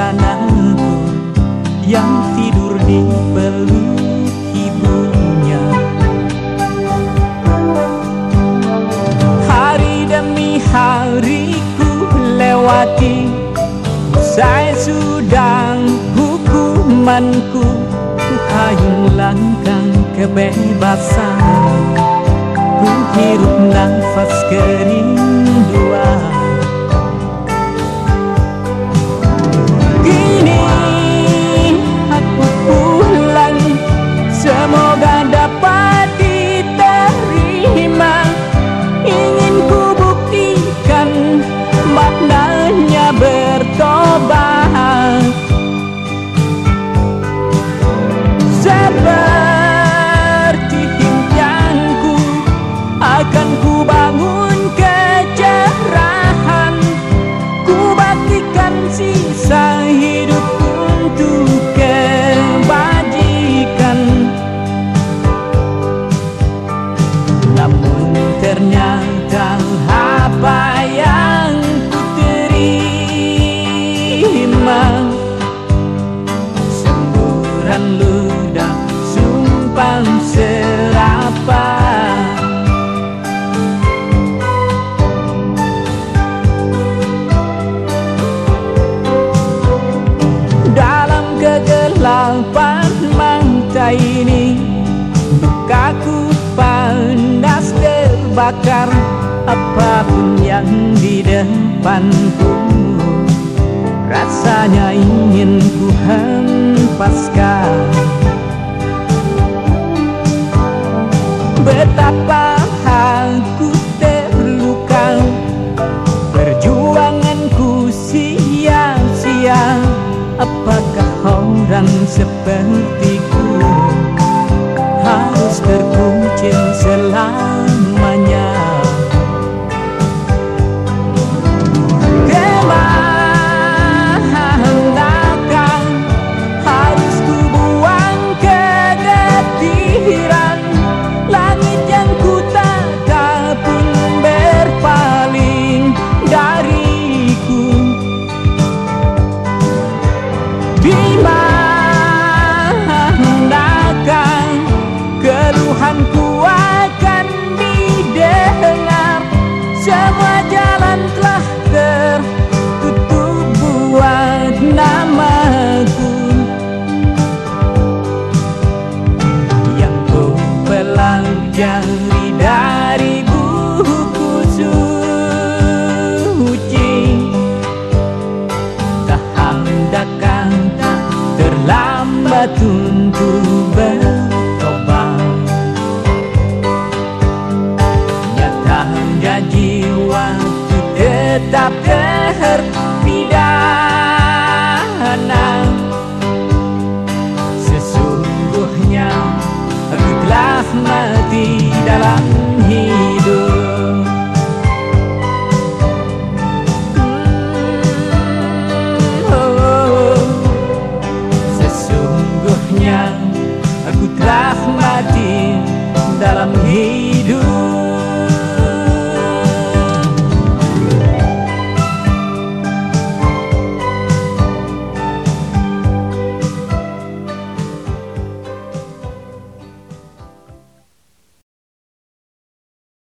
tanahku yang tidur di peluk ibunya. Hari demi hariku lewati Saya sudah hukumanku. Ku hayung langkah kebebasan Ku hirup nafas kerinduan sisa untuk kebajikan. Namun ternyata apa yang ku terima Semburan ludah sumpah ini. Lukaku panas terbakar Apa pun yang di depanku. Rasanya ingin ku hempaskan. Betapa aku terluka Perjuanganku sia-sia. Apakah orang sepertiku Di manakah terpidana Sesungguhnya aku telah mati dalam hidup oh. Sesungguhnya aku telah mati dalam hidup